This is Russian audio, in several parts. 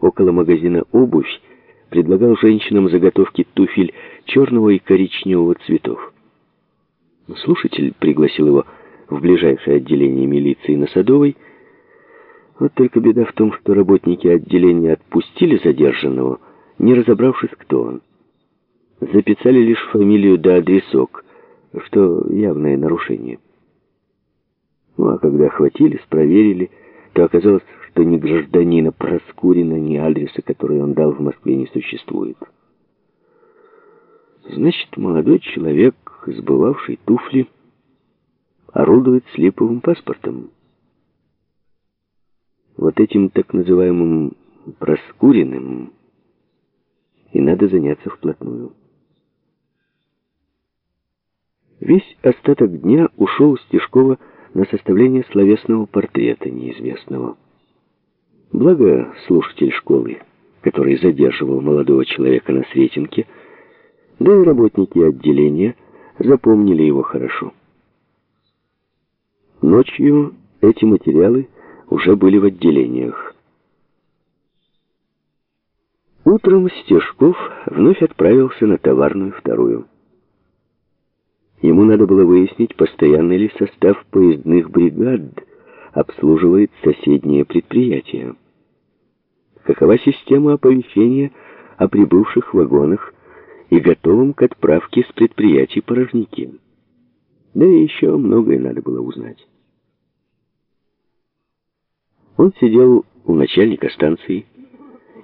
около магазина «Обувь» предлагал женщинам заготовки туфель черного и коричневого цветов. Слушатель пригласил его в ближайшее отделение милиции на Садовой. Вот только беда в том, что работники отделения отпустили задержанного, не разобравшись, кто он. Записали лишь фамилию да адресок, что явное нарушение. Ну а когда охватились, проверили, то оказалось, что ни гражданина Проскурина, ни адреса, который он дал в Москве, не существует. Значит, молодой человек, сбывавший туфли, орудует слеповым паспортом. Вот этим так называемым Проскуриным и надо заняться вплотную. Весь остаток дня ушел Стешкова на составление словесного портрета неизвестного. Благо, слушатель школы, который задерживал молодого человека на Сретенке, да и работники отделения запомнили его хорошо. Ночью эти материалы уже были в отделениях. Утром Стешков вновь отправился на товарную вторую. Ему надо было выяснить, постоянный ли состав поездных бригад обслуживает соседние предприятия. Какова система оповещения о прибывших вагонах и готовым к отправке с предприятий порожники. Да и еще многое надо было узнать. Он сидел у начальника станции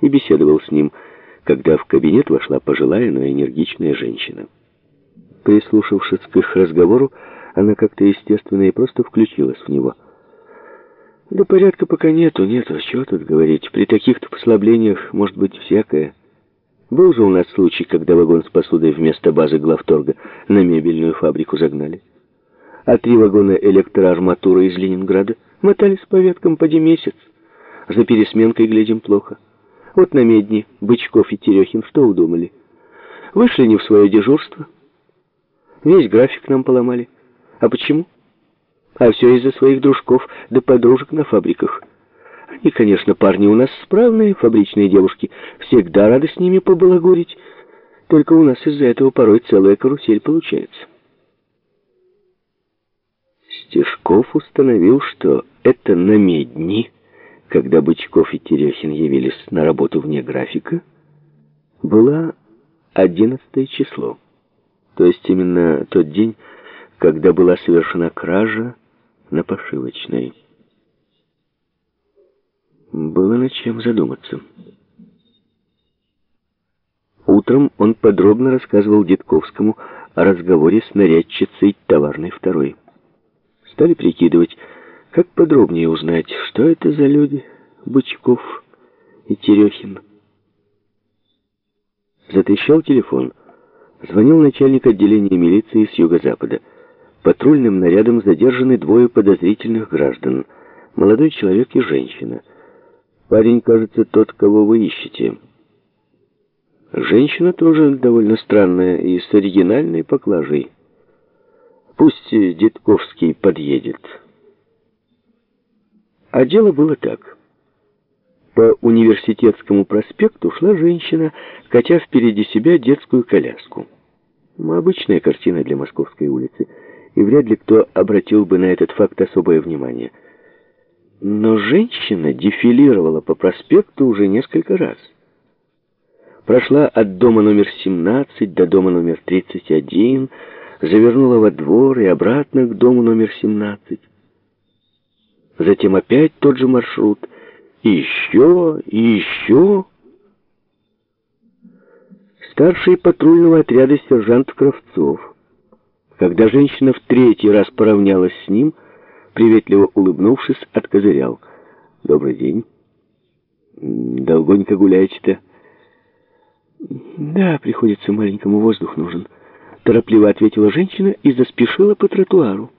и беседовал с ним, когда в кабинет вошла пожилая, но энергичная женщина. Прислушавшись к их разговору, она как-то естественно и просто включилась в него. «Да порядка пока нету, нету. Чего тут говорить? При таких-то послаблениях может быть всякое. Был же у нас случай, когда вагон с посудой вместо базы главторга на мебельную фабрику загнали. А три вагона электроарматуры из Ленинграда мотались по веткам поди месяц. За пересменкой глядим плохо. Вот на медне Бычков и Терехин что удумали? Вышли не в свое дежурство, Весь график нам поломали. А почему? А все из-за своих дружков да подружек на фабриках. Они, конечно, парни у нас справные, фабричные девушки. Всегда рады с ними побалагурить. Только у нас из-за этого порой целая карусель получается. Стешков установил, что это на медни, когда Бычков и Терехин явились на работу вне графика, было одиннадцатое число. То есть именно тот день, когда была совершена кража на пошивочной. Было над чем задуматься. Утром он подробно рассказывал Дедковскому о разговоре с нарядчицей товарной второй. Стали прикидывать, как подробнее узнать, что это за люди Бычков и Терехин. Затрещал телефон. Звонил начальник отделения милиции с юго-запада. Патрульным нарядом задержаны двое подозрительных граждан. Молодой человек и женщина. Парень, кажется, тот, кого вы ищете. Женщина тоже довольно странная и с оригинальной поклажей. Пусть Дедковский подъедет. А дело было так. По университетскому проспекту шла женщина, катя впереди себя детскую коляску. Ну, обычная картина для Московской улицы, и вряд ли кто обратил бы на этот факт особое внимание. Но женщина дефилировала по проспекту уже несколько раз. Прошла от дома номер 17 до дома номер 31, завернула во двор и обратно к дому номер 17. Затем опять тот же маршрут — еще, еще. Старший патрульного отряда сержант Кравцов. Когда женщина в третий раз поравнялась с ним, приветливо улыбнувшись, откозырял. «Добрый день. Долгонько гуляете-то?» «Да, приходится, маленькому воздух нужен», — торопливо ответила женщина и заспешила по тротуару.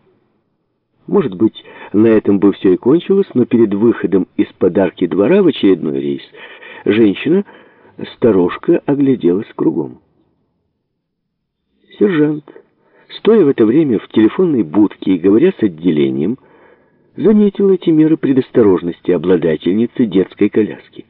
Может быть, на этом бы все и кончилось, но перед выходом из подарки двора в очередной рейс женщина сторожка огляделась кругом. Сержант, стоя в это время в телефонной будке и говоря с отделением, заметил эти меры предосторожности обладательницы детской коляски.